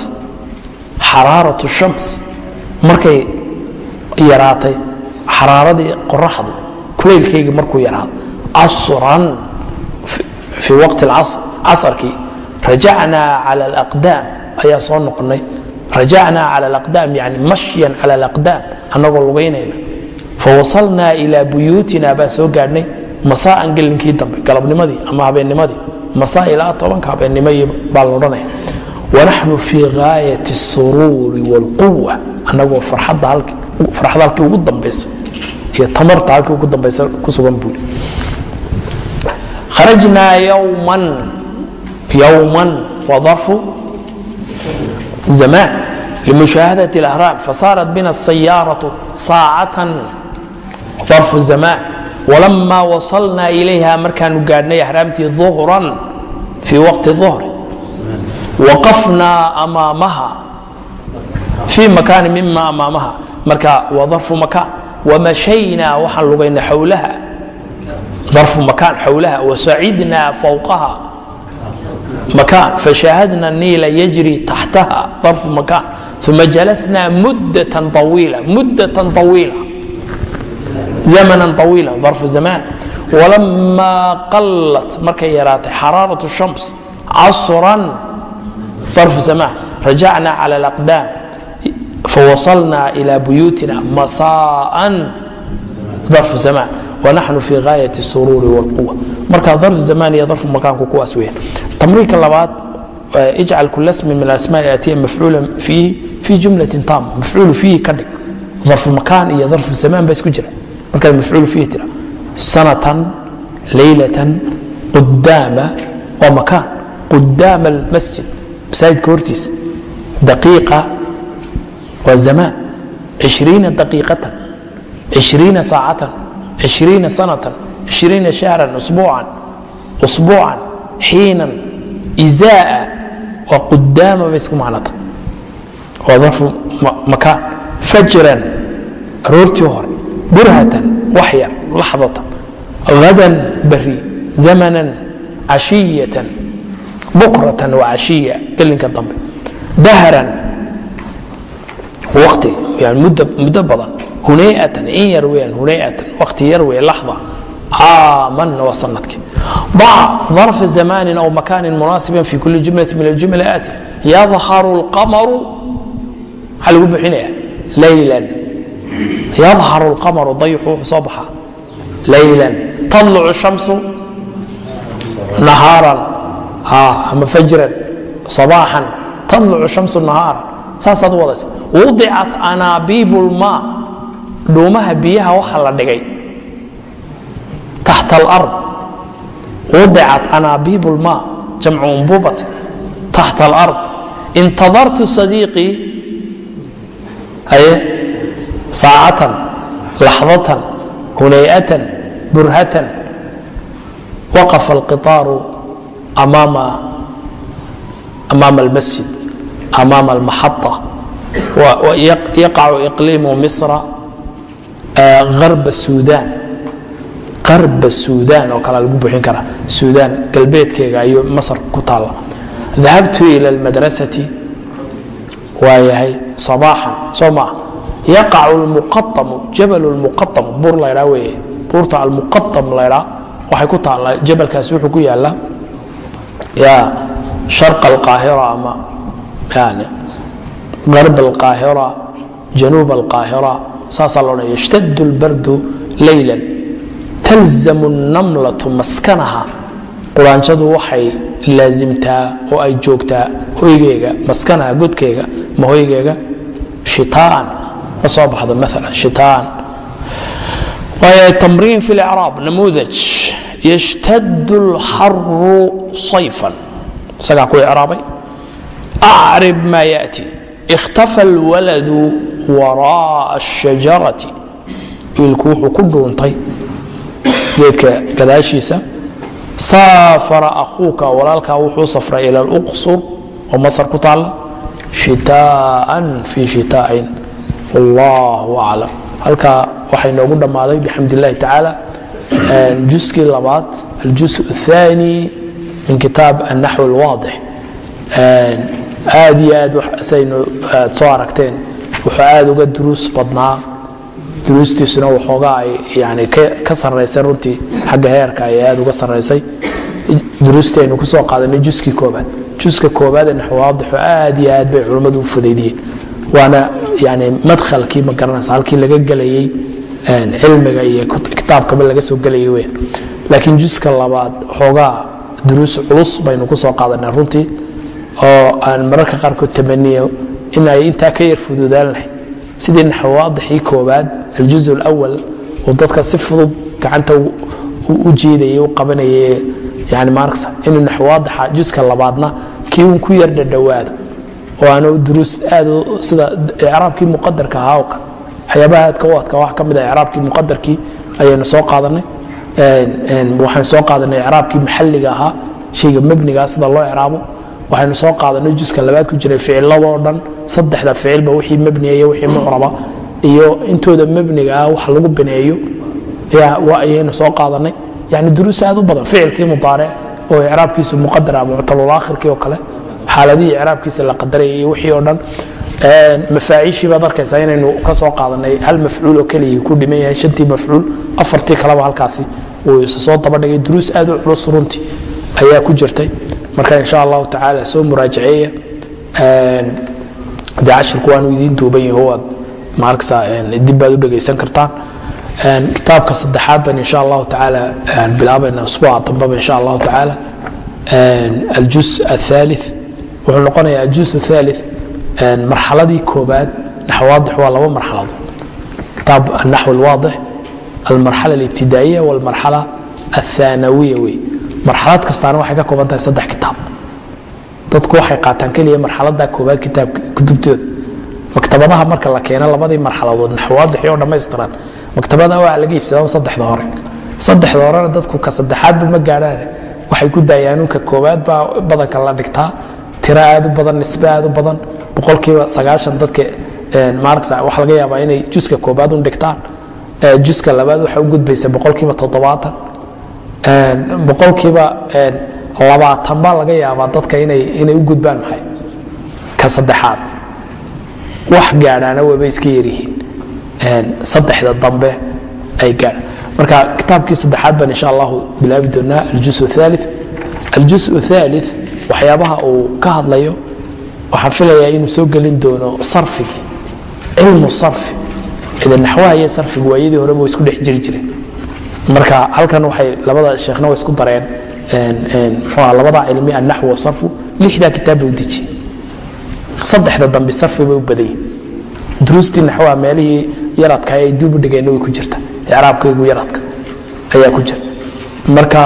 xaraaratu shams markay yaraatay xaraaradii qoraxdu kulaylkaygii markuu yaraado casran fii waqti casarkii rajacnaa cala alaqdaam ayaa soo noqonay rajacnaa cala alaqdaam yani mashyan cala alaqdaam annagoo lugaynayna fawasalnaa ilaa buyuutina baan soo gaadhnay masaa'an gelinkii dambe galabnimadii ama habeennimadii masaa ilaa tobanka habeennimo iyo baa la odhanaya wanaxnu fii gaayati الsuruuri wاlquwa annagoo farxadda halkii ugu dambaysa iyo tamarta halkii ugu dambaysa ku sugan buuli kharajnaa yowman yowman waa darfu zamaan limushaahadaة اlأhraam fasaarat bina الsayaaraة saacatan darfu zamaan walamaa wasalnaa ilayha markaanu gaadhnay axraamtii uhran fii waqti uhri waqafnaa amaamaha fii makaani mima amaamaha. Marka waa darfu makaan. Wamashaynaa waxaan lugaynay xowlaha darfu makaan xowlaha wasacidnaa fowqaha makaan. Fashahadna niila yajri taxtaha. Darfu makaan. Uma jalasnaa muddatan awiila muddatan awiila zamanan طawiila darfu zamaan walamaa qallat markay yaraatay xaraaraة الshams casran darfu zamaan rajacnaa cala alaqdaam fawasalnaa ilaa buyuutina masaa'an darfu zamaan wanaxnu fii gaayati suruuri wاlquwa marka darfu zamaan iyo darfu makaanku kuwaas weeyaan tamriinka labaad ijcal kula smin min asmaa yaatiya mafcuula fiihi fii jumlatin taama mafcuulu fiihi ka dhig darfu makaan iyo darfu zamaan ba isku jira markaad mafcuulu fiihi tira sanatan leylatan qudaama waa makaan. Qudaama almasjid masaajidka hortiisa. Daqiiqa waa zamaan. Cishriina daqiiqatan cishriina saacatan cishriina sanatan cishriina shahran usbuucan usbuucan xiinan izaa'a waa qudaama bay isku macnata waa darfu makaan. Fajran aroortii hore burhatan wax yar laxdatan hadan bari zamanan cashiyatan bukratan wacashiya gelinka dambe dahran waqti yani muddo badan hunayatan in yar weyaan hunayatan waqti yar wey laxda caaman waa sanadkii ضع ظرف زمان أو مكان مناسبا في كل جملة من الجمل آتية يظهر القمر maxaa lagu bixinaya laylan yadharu lqamaru dayxu wuxuu soo baxaa laylan tadlucu shamsu nahaaran ama fajran sabaaxan tadlucu shamsu nahaara saasaad u wadaysa wadicat anaabiibu lmaa dhuumaha biyaha waxaa la dhigay taxta alard. Wadicat anaabiibu lmaa jamcu umbubat taxta alard. Intadartu sadiiqii aye saacatan laxdatan hunayatan burhatan waqafa alqitaaru amaama almasjid amaama almaxaطa yaqacu iqliimu misra garba suudaan qarba suudaan oo kale lagu buxin karaa suudaan galbeedkeega ayuu masar ku taalla. Dahabtu ila almadrasati waa yahay sabaaxan soo maa yaqacu almuqaamu jabal lmuqaam buur laydhaa weeye buurta almuqaam laydhaa waxay ku taallaa jabalkaasi wuxuu ku yaallaa ya sharqa alqaahira ama yani garb alqaahira januub alqaahira saasaa lo odhanaya yashtadu lbardu laylan talzamu الnamlatu maskanaha quraanjadu waxay laasimtaa oo ay joogtaa hoygeyga maskanaha godkeyga ma hoygeyga shitaan ma soo baxdo maala shitaan waaya tamriin fi اlcraab namuudaj yashtad اlxaru sayfan isagaa ku icraabay acrib ma yaأti اkhtafa اlwaladu waraaءa الshajarati wiilku wuxuu ku dhuuntay geedka gadaashiisa saafara akuuka walaalkaa wuxuu safray ila اlqsur oo masar ku taalla shitaa'an fii shitaa'in wallahu aclam halkaa waxay noogu dhammaaday bixamd illahi tacaala juskii labaad aljus الثاني min kitaab الnaxو اlwaadix aad iyo aad saynu aad soo aragteen wuxuu aad uga duruus badnaa duruustiisuna waxoogaa ay yani ka saraysay runtii xagga heerka ay aad uga saraysay duruustii aynu kusoo qaadanay juskii koobaad juska koobaad ee naxwaadixu aad iyo aad bay culummadu u fudaydiyeen waana yani madkhalkii ma garanaysa halkii laga gelayey cilmiga iyo kitaabkaba laga soo gelayay weyn. Laakiin juska labaad xoogaa duruus culus baynu ku soo qaadanay runtii oo aan mararka qaarkood tamaniyo in ay intaa ka yar fududaan lahayd. Sidii naxwaadixii koobaad aljuz alawal uu dadka si fudud gacanta u jiidayay u qabanayay yani maarksa inuu naxwaadixa juska labaadna kii uun ku yar dhadhowaado oo aanu duruus aad sida icraabkii muqadarka ahaa oo kale waxyaabaha aadka u adka wax ka mid a icraabkii muqadarkii ayaynu soo qaadanay waxaynu soo qaadanay icraabkii maxalliga ahaa shayga mebnigaa sida loo icraabo waxaynu soo qaadanay juska labaad ku jiray ficiladoo dhan saddexda ficilba wixii mebniga iyo wixii mucraba iyo intooda mebniga ah wax lagu bineeyo ayaynu soo qaadanay yani duruus aad u badan ficilkii mudaaric oo icraabkiisu muqadara muctalulaakhirkii oo kale xaaladihii icraabkiisa la qadarayay iyo wixii oo dhan mafaaciishii baad arkaysaa inaynu ka soo qaadanay hal mafcuul oo keligii ku dhiman yahay shantii mafcuul afartii kaleba halkaasi uu isa dabadhigay duruus aad u culus runtii ayaa ku jirtay. Marka insha allahu tacaala soo muraajaceeya dee cashirku waanu idiin duuban yaho waad maarkasa dib baad u dhegaysan kartaan. Kitaabka saddexaad ban insha allahu tacaala bilaabayna usbuuca dambaba insha allahu tacaala. Aljus athalith wuxuu noqonayaa juus aali marxaladii koobaad naxwaadix waa laba marxalado naxw alwaadix almarxala alibtidaa'iya walmarxala athanawiya wey. Marxalad kastaana waxay ka kooban tahay saddex kitaab. Dadku waxay qaataan keliya marxalada koobaad kitaabka kutubtooda. Maktabadaha marka la keeno labadii marxaladood naxwaadixii oo dhammaystiran maktabada waa laga iibsadaa saddexda hore. Saddexda horena dadku ka saddexaadba ma gaadhaane. Waxay ku daayaanuunka koobaad baa badanka la dhigtaa tiro aad u badan nisbe aad u badan boqolkiiba sagaashan dadka marx waxa laga yaabaa inay juska koobaad un dhigtaan. Juska labaad waxa u gudbaysa boqolkiiba toddobaatan. Boqolkiiba labaatan baa laga yaabaa dadka inay u gudbaan maxay? Ka saddexaad. Wax gaadhaana waba iska yaryihiin saddexda dambe ay gaadhaan. Marka kitaabkii saddexaad baan insha allahu bilaabi doonaa aljus aali aljus aali waxyaabaha uu ka hadlayo waxaan filayaa inuu soo gelin doono sarfigi cilmu sarfi. Ida naxwaha iyo sarfigu waayadii horeba way isku dhex jiri jireen marka halkan waxay labada sheekhna way isku dareen mxuah labada cilmi annaxw wasarfu lixdaa kitaab bay u dejiyeen saddexda dambe sarfi bay u badanyihin duruustii naxwaha meelihii yaradka ay dib u dhigeenna way ku jirta icraabkaygu yaradka ayaa ku jira. Marka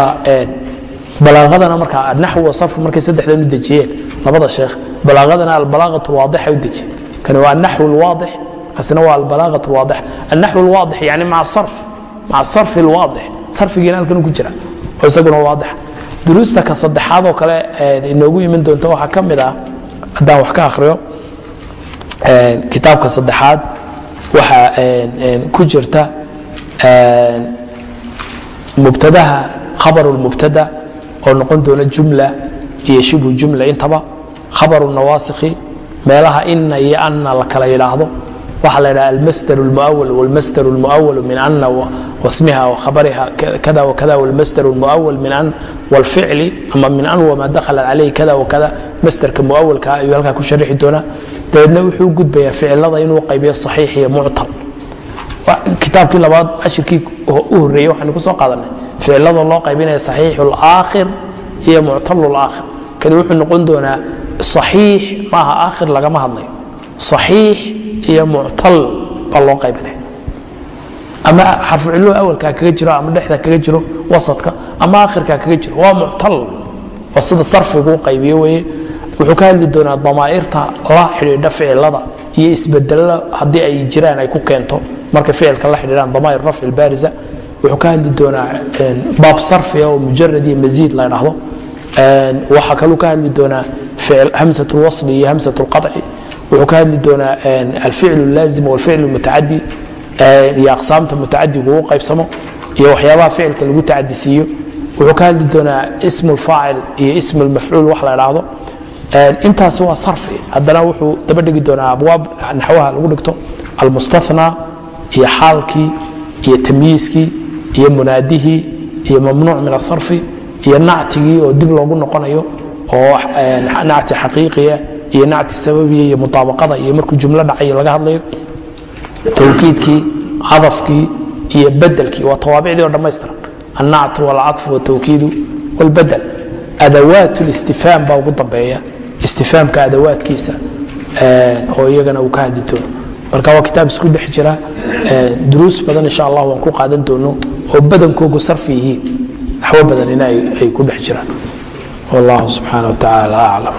balaaadana marka anaxw wasarfu markay saddexdan u dejiyeen labada sheekh balaaadana albalaaqat lwaadixa u dejiyeen. Kani waa anaxw lwaadix kaasina waa albalaaqat lwaadix anaxw lwaadix yani maca sarf maca sarfi lwaadix sarfigiina halkan ku jira oo isaguna waadixa duruusta ka saddexaad oo kale inoogu iman doonta waxaa ka mid ah haddaan wax ka akhriyo. Kitaabka saddexaad waxaa ku jirta mubtadaha khabar lmubtada oo noqon doona jumla iyo shibhu jumla intaba khabaru nawaasikhi meelaha ina iyo anna la kala yidhaahdo waxaa la yidhaha almasdar اlmuawal wاlmasdar اlmuawal min ana wasmiha wakhabariha kada wakada wاlmasdar اlmuawal min an wاlficli ama min an wama dakhala calayh kada wakada masdarka muawalka ayuu halkaa ku sharixi doonaa dabeedna wuxuu u gudbayaa ficilada inuu qaybiyo saxiix iyo muctal kitaabkii labaad cashirkii u horeeyey waxaynu ku soo qaadanay ficilada loo qaybinaya saxiixu اlaakhir iyo muctalu اlaakhir kani wuxuu noqon doonaa saxiix maaha aakhir lagama hadlayo. Saxiix iyo muctal baa loo qaybinaya. Ama xarfucilluhu awalkaa kaga jiro ama dhexda kaga jiro wasadka ama aakhirkaa kaga jiro waa muctal oo sida sarfigu u qaybiyo weye wuxuu ka hadli doonaa damaa'irta la xidhiidha ficilada iyo isbedelada haddii ay jiraan ay ku keento. Markay ficilka la xidhiidhaan damaa'ir rafci baarisa wuxuu ka hadli doonaa baab sarfiga oo mujarad iyo masiid la dhahdo waxaa kaluu ka hadli doonaa hamsat lwasli iyo hamsat lqaci wuxuu ka hadli doonaa alficlu laazim walficlu mutacadi iyo aqsaamta mutacadigu u qaybsamo iyo waxyaabaha ficilka lagu tacadisiiyo. Wuxuu ka hadli doonaa ismu lfaacil iyo ismu lmafcuul wax la dhahdo intaas waa sarfi haddana wuxuu daba dhigi doonaa abwaab naxwaha lagu dhigto. Almustathnaa iyo xaalkii iyo tamyiiskii iyo munaadihii iyo mamnuuc min asarfi iyo nactigii oo dib loogu noqonayo oo nacti xaqiiqiya iyo nacti sababiya iyo mutaabaqada iyo markuu jumlo dhacayo laga hadlayo towkiidkii cadafkii iyo bedelkii waa tawaabicdii oo dhammaystiran. Annactu walcaطfu waltowkiidu walbadel adawaat listifhaam baa ugu dambeeya istifhaamka adawaadkiisa oo iyagana uu ka hadli doono. Marka waa kitaab isku dhex jira duruus badan insha allah waan ku qaadan doono oo badankoogu sarfi yihiin. Naxwo badanina ay ku dhex jiraan. Wallahu subxaana wa tacaala aclam